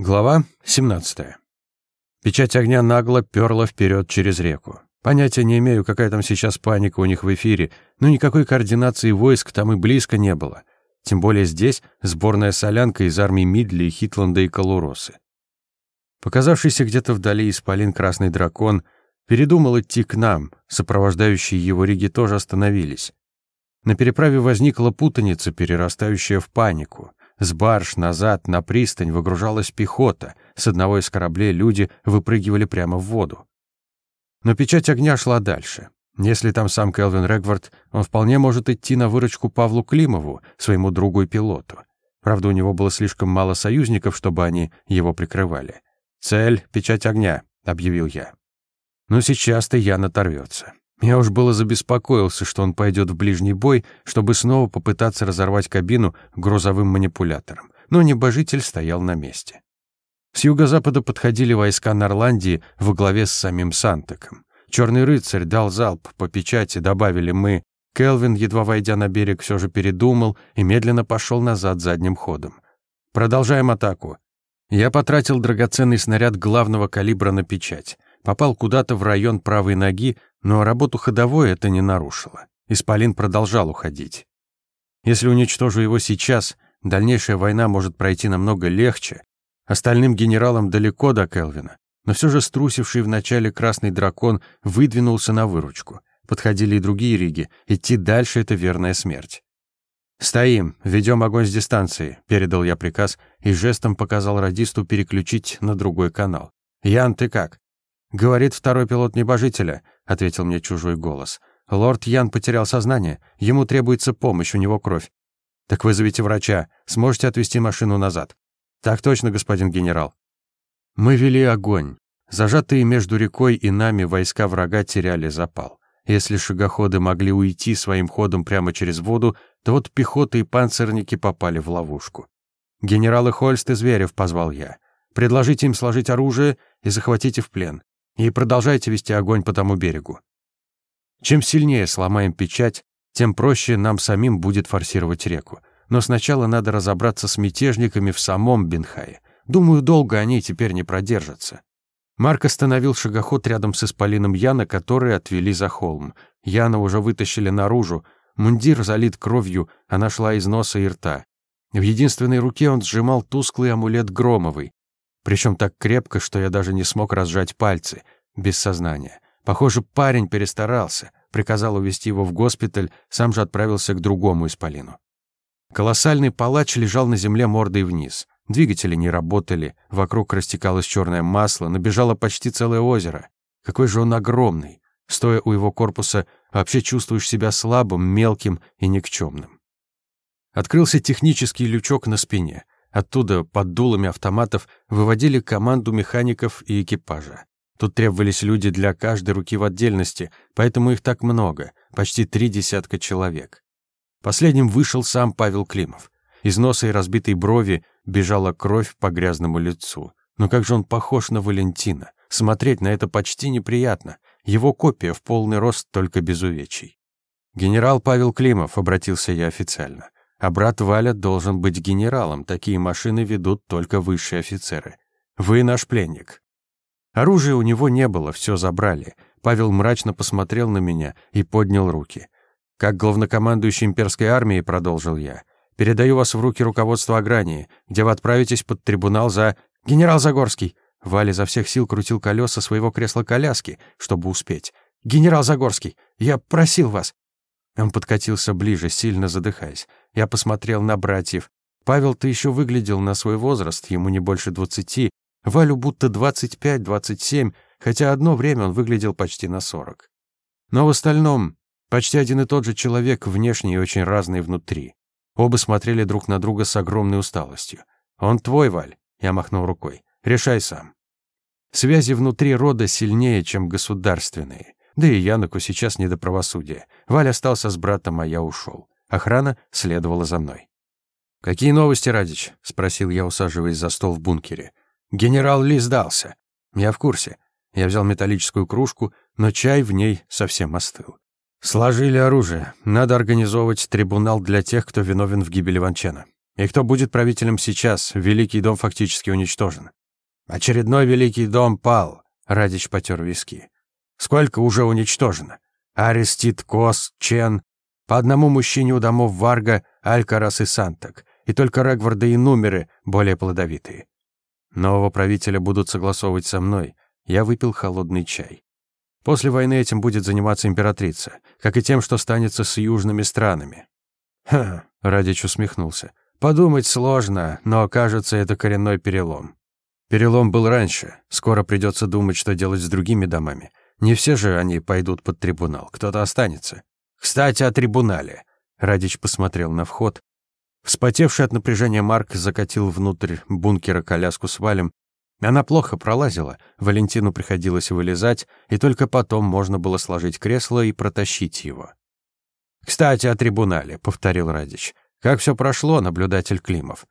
Глава 17. Печать огня нагло перла вперед через реку. Понятия не имею, какая там сейчас паника у них в эфире, но никакой координации войск там и близко не было. Тем более здесь сборная солянка из армий Мидли, Хитланда и Калуросы. Показавшийся где-то вдали исполин Красный Дракон передумал идти к нам, сопровождающие его риги тоже остановились. На переправе возникла путаница, перерастающая в панику. С барж назад на пристань выгружалась пехота. С одного из кораблей люди выпрыгивали прямо в воду. Но печать огня шла дальше. Если там сам Келвин Регвард, он вполне может идти на выручку Павлу Климову, своему другу и пилоту. Правда, у него было слишком мало союзников, чтобы они его прикрывали. «Цель — печать огня», — объявил я. Но сейчас-то Ян оторвется. Я уж было забеспокоился, что он пойдет в ближний бой, чтобы снова попытаться разорвать кабину грузовым манипулятором. Но небожитель стоял на месте. С юго-запада подходили войска Норландии во главе с самим Сантеком. Черный рыцарь дал залп по печати, добавили мы. Келвин, едва войдя на берег, все же передумал и медленно пошел назад задним ходом. Продолжаем атаку. Я потратил драгоценный снаряд главного калибра на печать. Попал куда-то в район правой ноги, но работу ходовой это не нарушило. Исполин продолжал уходить. Если уничтожу его сейчас, дальнейшая война может пройти намного легче. Остальным генералам далеко до Келвина, но все же струсивший в начале красный дракон выдвинулся на выручку. Подходили и другие риги. Идти дальше — это верная смерть. «Стоим, ведем огонь с дистанции», — передал я приказ и жестом показал радисту переключить на другой канал. «Ян, ты как?» «Говорит второй пилот небожителя», — ответил мне чужой голос. «Лорд Ян потерял сознание. Ему требуется помощь, у него кровь». «Так вызовите врача. Сможете отвезти машину назад». «Так точно, господин генерал». Мы вели огонь. Зажатые между рекой и нами войска врага теряли запал. Если шагоходы могли уйти своим ходом прямо через воду, то вот пехота и панцирники попали в ловушку. «Генералы Хольст и Зверев», — позвал я. «Предложите им сложить оружие и захватите в плен и продолжайте вести огонь по тому берегу. Чем сильнее сломаем печать, тем проще нам самим будет форсировать реку. Но сначала надо разобраться с мятежниками в самом Бенхае. Думаю, долго они теперь не продержатся. Марк остановил шагоход рядом с исполином Яна, который отвели за холм. Яна уже вытащили наружу. Мундир залит кровью, она шла из носа и рта. В единственной руке он сжимал тусклый амулет Громовый. Причем так крепко, что я даже не смог разжать пальцы, без сознания. Похоже, парень перестарался, приказал увезти его в госпиталь, сам же отправился к другому исполину. Колоссальный палач лежал на земле мордой вниз. Двигатели не работали, вокруг растекалось черное масло, набежало почти целое озеро. Какой же он огромный! Стоя у его корпуса, вообще чувствуешь себя слабым, мелким и никчемным. Открылся технический лючок на спине. Оттуда, под дулами автоматов, выводили команду механиков и экипажа. Тут требовались люди для каждой руки в отдельности, поэтому их так много, почти три десятка человек. Последним вышел сам Павел Климов. Из носа и разбитой брови бежала кровь по грязному лицу. Но как же он похож на Валентина. Смотреть на это почти неприятно. Его копия в полный рост, только без увечий. «Генерал Павел Климов», — обратился я официально. А брат Валя должен быть генералом, такие машины ведут только высшие офицеры. Вы наш пленник. Оружия у него не было, все забрали. Павел мрачно посмотрел на меня и поднял руки. Как главнокомандующий имперской армией, продолжил я, передаю вас в руки руководства Агрании, где вы отправитесь под трибунал за... Генерал Загорский! Валя за всех сил крутил колеса своего кресла-коляски, чтобы успеть. «Генерал Загорский, я просил вас!» Он подкатился ближе, сильно задыхаясь. Я посмотрел на братьев. Павел-то еще выглядел на свой возраст, ему не больше двадцати, Валю будто двадцать пять, двадцать семь, хотя одно время он выглядел почти на сорок. Но в остальном почти один и тот же человек, внешне и очень разный внутри. Оба смотрели друг на друга с огромной усталостью. «Он твой, Валь», — я махнул рукой. «Решай сам». Связи внутри рода сильнее, чем государственные. Да и Яноку сейчас не до правосудия. Валь остался с братом, а я ушел. Охрана следовала за мной. «Какие новости, Радич?» — спросил я, усаживаясь за стол в бункере. «Генерал Ли сдался». «Я в курсе». Я взял металлическую кружку, но чай в ней совсем остыл. «Сложили оружие. Надо организовывать трибунал для тех, кто виновен в гибели Ванчена. И кто будет правителем сейчас? Великий дом фактически уничтожен. Очередной Великий дом пал. Радич потер виски. Сколько уже уничтожено? Арестит, Кос, Чен. По одному мужчине у домов Варга, Алькарас и Сантак. И только Регварда и Нумеры более плодовитые. Нового правителя будут согласовывать со мной. Я выпил холодный чай. После войны этим будет заниматься императрица, как и тем, что станется с южными странами. Ха, Радич усмехнулся. Подумать сложно, но, кажется, это коренной перелом. Перелом был раньше. Скоро придется думать, что делать с другими домами. Не все же они пойдут под трибунал, кто-то останется. Кстати, о трибунале. Радич посмотрел на вход. Вспотевший от напряжения Марк закатил внутрь бункера коляску с Валем. Она плохо пролазила, Валентину приходилось вылезать, и только потом можно было сложить кресло и протащить его. «Кстати, о трибунале», — повторил Радич. «Как все прошло, наблюдатель Климов?»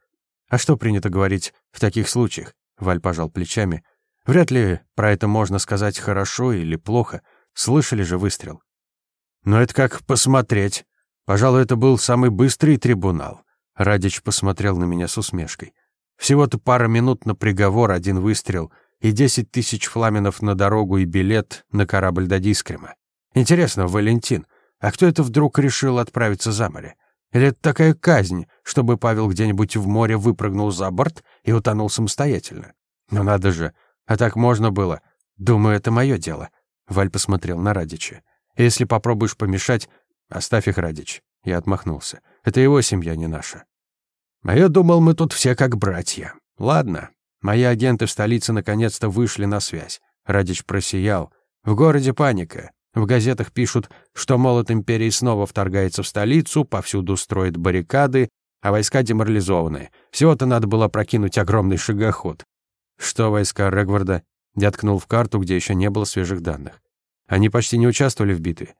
«А что принято говорить в таких случаях?» Валь пожал плечами. «Вряд ли про это можно сказать хорошо или плохо. Слышали же выстрел?» «Но это как посмотреть. Пожалуй, это был самый быстрый трибунал». Радич посмотрел на меня с усмешкой. «Всего-то пара минут на приговор, один выстрел и десять тысяч фламенов на дорогу и билет на корабль до Дискрема. Интересно, Валентин, а кто это вдруг решил отправиться за море? Или это такая казнь, чтобы Павел где-нибудь в море выпрыгнул за борт и утонул самостоятельно? Ну надо же, а так можно было. Думаю, это мое дело. Валь посмотрел на Радича. Если попробуешь помешать, оставь их, Радич. Я отмахнулся. Это его семья, не наша. А я думал, мы тут все как братья. Ладно. Мои агенты в столице наконец-то вышли на связь. Радич просиял. В городе паника. В газетах пишут, что молот империи снова вторгается в столицу, повсюду строит баррикады, а войска деморализованы. Всего-то надо было прокинуть огромный шагоход. Что войска Регварда? Я ткнул в карту, где еще не было свежих данных. Они почти не участвовали в битве.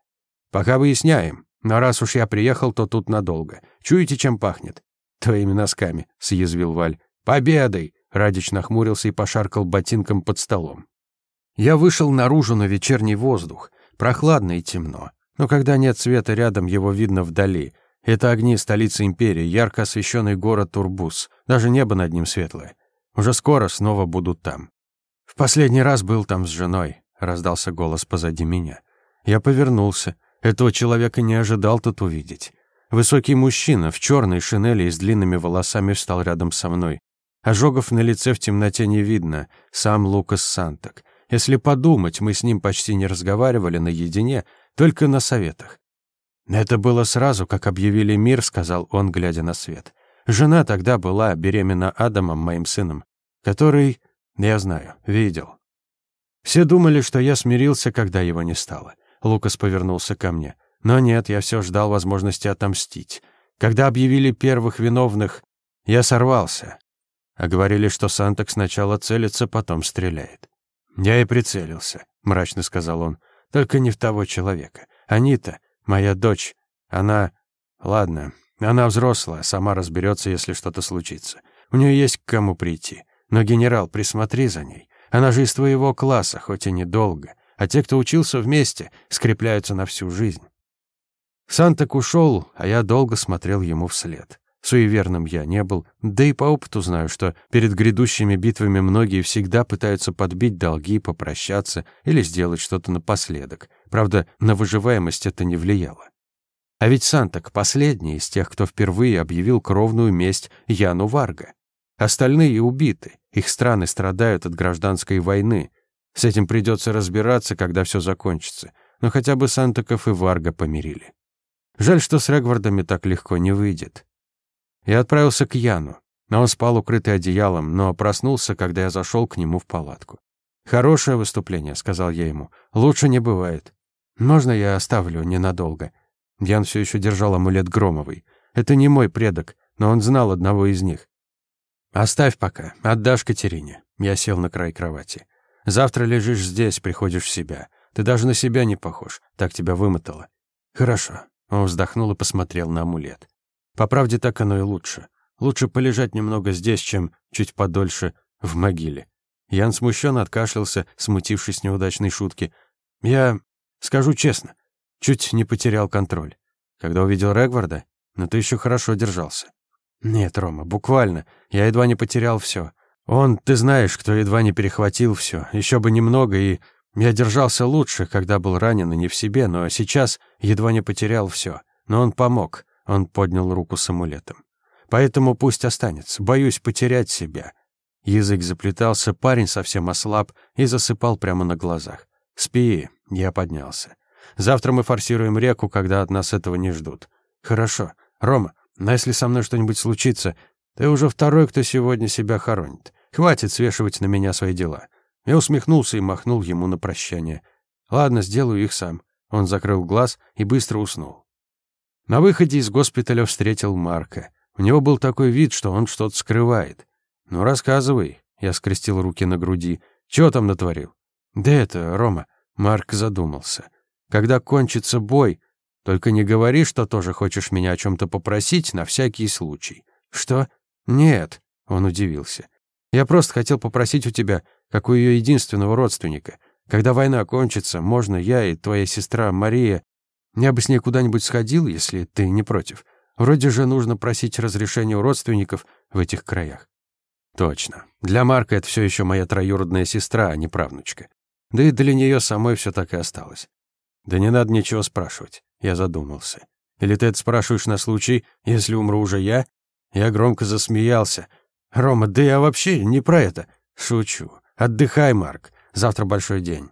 Пока выясняем. Но раз уж я приехал, то тут надолго. Чуете, чем пахнет? Твоими носками, съязвил Валь. Победой! Радич нахмурился и пошаркал ботинком под столом. Я вышел наружу на вечерний воздух. Прохладно и темно. Но когда нет света рядом, его видно вдали. Это огни столицы империи, ярко освещенный город Турбус. Даже небо над ним светлое. Уже скоро снова будут там. В последний раз был там с женой, раздался голос позади меня. Я повернулся. Этого человека не ожидал тут увидеть. Высокий мужчина в черной шинели и с длинными волосами встал рядом со мной. Ожогов на лице в темноте не видно, сам Лукас Сантак. Если подумать, мы с ним почти не разговаривали наедине, только на советах. «Это было сразу, как объявили мир», — сказал он, глядя на свет. «Жена тогда была беременна Адамом, моим сыном, который, я знаю, видел. Все думали, что я смирился, когда его не стало. Лукас повернулся ко мне. Но нет, я все ждал возможности отомстить. Когда объявили первых виновных, я сорвался. А говорили, что Санток сначала целится, потом стреляет. «Я и прицелился», — мрачно сказал он. «Только не в того человека. Анита, моя дочь, она... Ладно, она взрослая, сама разберется, если что-то случится. У нее есть к кому прийти. Но, генерал, присмотри за ней. Она же из твоего класса, хоть и недолго. А те, кто учился вместе, скрепляются на всю жизнь». Сантак ушел, а я долго смотрел ему вслед. Суеверным я не был, да и по опыту знаю, что перед грядущими битвами многие всегда пытаются подбить долги, попрощаться или сделать что-то напоследок. Правда, на выживаемость это не влияло. А ведь Сантак последний из тех, кто впервые объявил кровную месть Яну Варга. Остальные убиты, их страны страдают от гражданской войны. С этим придется разбираться, когда все закончится. Но хотя бы Сантаков и Варга помирили. Жаль, что с Регвардами так легко не выйдет. Я отправился к Яну. но Он спал укрытый одеялом, но проснулся, когда я зашел к нему в палатку. «Хорошее выступление», — сказал я ему. «Лучше не бывает. Можно я оставлю ненадолго?» Ян все еще держал амулет Громовый. Это не мой предок, но он знал одного из них. «Оставь пока, отдашь Катерине». Я сел на край кровати. «Завтра лежишь здесь, приходишь в себя. Ты даже на себя не похож, так тебя вымотало». «Хорошо». Он вздохнул и посмотрел на амулет. По правде, так оно и лучше. Лучше полежать немного здесь, чем чуть подольше в могиле. Ян смущенно откашлялся, смутившись неудачной шутки. Я, скажу честно, чуть не потерял контроль. Когда увидел Регварда, но ты еще хорошо держался. Нет, Рома, буквально. Я едва не потерял все. Он, ты знаешь, кто едва не перехватил все. Еще бы немного, и я держался лучше, когда был ранен и не в себе, но сейчас едва не потерял все. Но он помог. Он поднял руку с амулетом. Поэтому пусть останется. Боюсь потерять себя. Язык заплетался, парень совсем ослаб и засыпал прямо на глазах. «Спи», — я поднялся. «Завтра мы форсируем реку, когда от нас этого не ждут». «Хорошо. Рома, но если со мной что-нибудь случится, ты уже второй, кто сегодня себя хоронит. Хватит свешивать на меня свои дела». Я усмехнулся и махнул ему на прощание. «Ладно, сделаю их сам». Он закрыл глаз и быстро уснул. На выходе из госпиталя встретил Марка. У него был такой вид, что он что-то скрывает. «Ну, рассказывай», — я скрестил руки на груди. «Чего там натворил?» «Да это, Рома», — Марк задумался. «Когда кончится бой, только не говори, что тоже хочешь меня о чем-то попросить на всякий случай». «Что?» «Нет», — он удивился. «Я просто хотел попросить у тебя, как у ее единственного родственника. Когда война кончится, можно я и твоя сестра Мария... Я бы с ней куда-нибудь сходил, если ты не против. Вроде же нужно просить разрешения у родственников в этих краях». Точно. Для Марка это все еще моя троюродная сестра, а не правнучка. Да и для нее самой все так и осталось. Да не надо ничего спрашивать. Я задумался. Или ты это спрашиваешь на случай, если умру уже я? Я громко засмеялся. Рома, да я вообще не про это. Шучу. Отдыхай, Марк. Завтра большой день.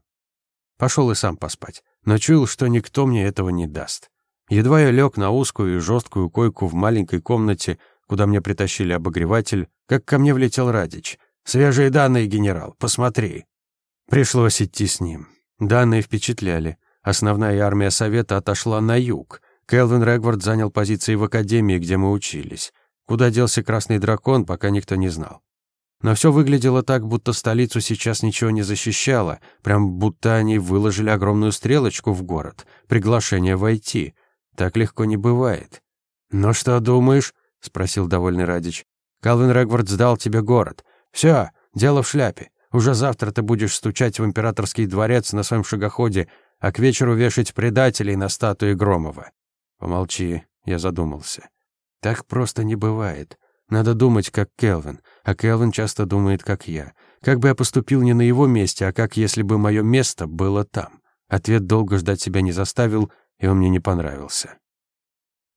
Пошел и сам поспать, но чуял, что никто мне этого не даст. Едва я лег на узкую и жесткую койку в маленькой комнате, куда мне притащили обогреватель, как ко мне влетел Радич. «Свежие данные, генерал, посмотри». Пришлось идти с ним. Данные впечатляли. Основная армия Совета отошла на юг. Келвин Регвард занял позиции в академии, где мы учились. Куда делся Красный Дракон, пока никто не знал. Но все выглядело так, будто столицу сейчас ничего не защищало, прям будто они выложили огромную стрелочку в город, приглашение войти. Так легко не бывает. «Ну что думаешь?» — спросил довольный Радич. «Калвин Регвард сдал тебе город. Все, дело в шляпе. Уже завтра ты будешь стучать в императорский дворец на своем шагоходе, а к вечеру вешать предателей на статуи Громова». «Помолчи», — я задумался. «Так просто не бывает. Надо думать, как Келвин, а Келвин часто думает, как я. Как бы я поступил не на его месте, а как если бы мое место было там?» Ответ долго ждать себя не заставил, и он мне не понравился.